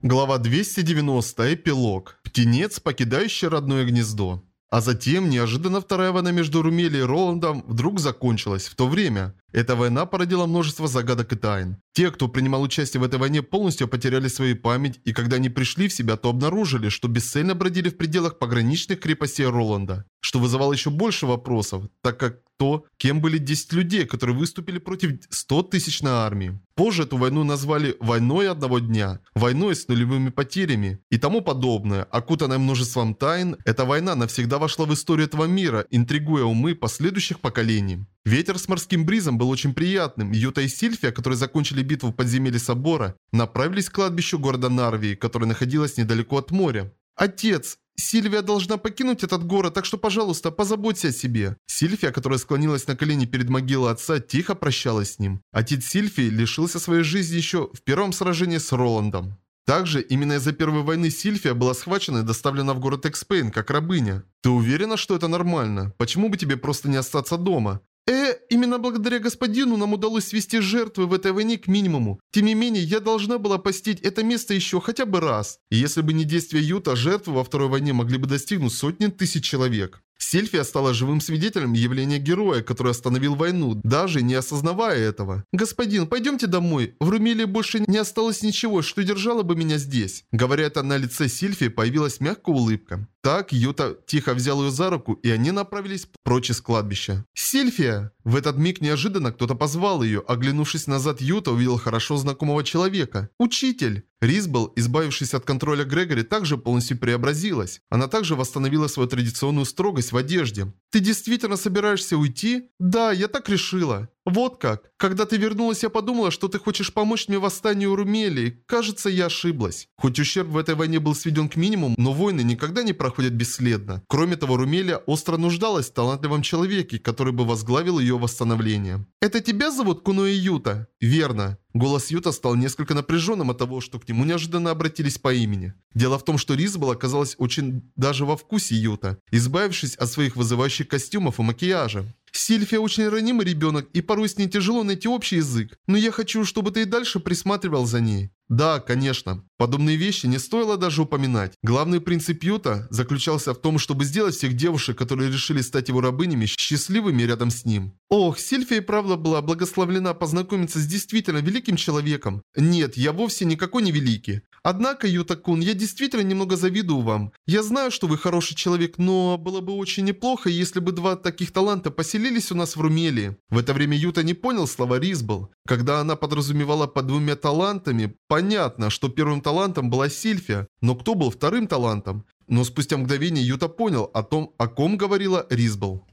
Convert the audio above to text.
Глава 290. Эпилог. Птенец, покидающий родное гнездо. А затем, неожиданно вторая война между Румели и Роландом вдруг закончилась в то время. Эта война породила множество загадок и тайн. Те, кто принимал участие в этой войне, полностью потеряли свою память, и когда они пришли в себя, то обнаружили, что бесцельно бродили в пределах пограничных крепостей Роланда, что вызывало еще больше вопросов, так как то, кем были 10 людей, которые выступили против 100 тысячной армии. Позже эту войну назвали «войной одного дня», «войной с нулевыми потерями» и тому подобное. Окутанная множеством тайн, эта война навсегда вошла в историю этого мира, интригуя умы последующих поколений. Ветер с морским бризом был очень приятным. Юта и Сильфия, которые закончили битву в подземелье собора, направились к кладбищу города Нарвии, которое находилось недалеко от моря. «Отец, Сильвия должна покинуть этот город, так что, пожалуйста, позаботься о себе». Сильфия, которая склонилась на колени перед могилой отца, тихо прощалась с ним. Отец Сильфии лишился своей жизни еще в первом сражении с Роландом. Также именно из-за первой войны Сильфия была схвачена и доставлена в город Экспейн как рабыня. Ты уверена, что это нормально? Почему бы тебе просто не остаться дома? Э, именно благодаря господину нам удалось свести жертвы в этой войне к минимуму. Тем не менее, я должна была посетить это место еще хотя бы раз. Если бы не действия Юта, жертвы во второй войне могли бы достигнуть сотни тысяч человек. Сильфия стала живым свидетелем явления героя, который остановил войну, даже не осознавая этого. «Господин, пойдемте домой. В Румелии больше не осталось ничего, что держало бы меня здесь». Говоря это, на лице Сильфии появилась мягкая улыбка. Так Юта тихо взял ее за руку, и они направились прочь из кладбища. «Сильфия!» В этот миг неожиданно кто-то позвал ее. Оглянувшись назад, Юта увидел хорошо знакомого человека. «Учитель!» Ризбл, избавившись от контроля Грегори, также полностью преобразилась. Она также восстановила свою традиционную строгость в одежде. «Ты действительно собираешься уйти?» «Да, я так решила». «Вот как. Когда ты вернулась, я подумала, что ты хочешь помочь мне в восстании у Румелии. Кажется, я ошиблась». Хоть ущерб в этой войне был сведен к минимуму, но войны никогда не проходят бесследно. Кроме того, Румелия остро нуждалась в талантливом человеке, который бы возглавил ее восстановление. «Это тебя зовут Куноэ Юта?» «Верно». Голос Юта стал несколько напряженным от того, что к нему неожиданно обратились по имени. Дело в том, что Ризбл оказалась очень даже во вкусе Юта, избавившись от своих вызывающих костюмов и макияжа. Сильфия очень ранимый ребенок, и порой с ней тяжело найти общий язык. Но я хочу, чтобы ты и дальше присматривал за ней. Да, конечно. Подобные вещи не стоило даже упоминать. Главный принцип Юта заключался в том, чтобы сделать всех девушек, которые решили стать его рабынями, счастливыми рядом с ним. Ох, Сильфия и правда была благословлена познакомиться с действительно великим человеком. Нет, я вовсе никакой не великий. Однако, Юта-кун, я действительно немного завидую вам. Я знаю, что вы хороший человек, но было бы очень неплохо, если бы два таких таланта поселились у нас в Румелии. В это время Юта не понял слова Ризбл. Когда она подразумевала под двумя талантами, понятно, что первым талантом была Сильфия, но кто был вторым талантом? Но спустя мгновение Юта понял о том, о ком говорила Ризбл.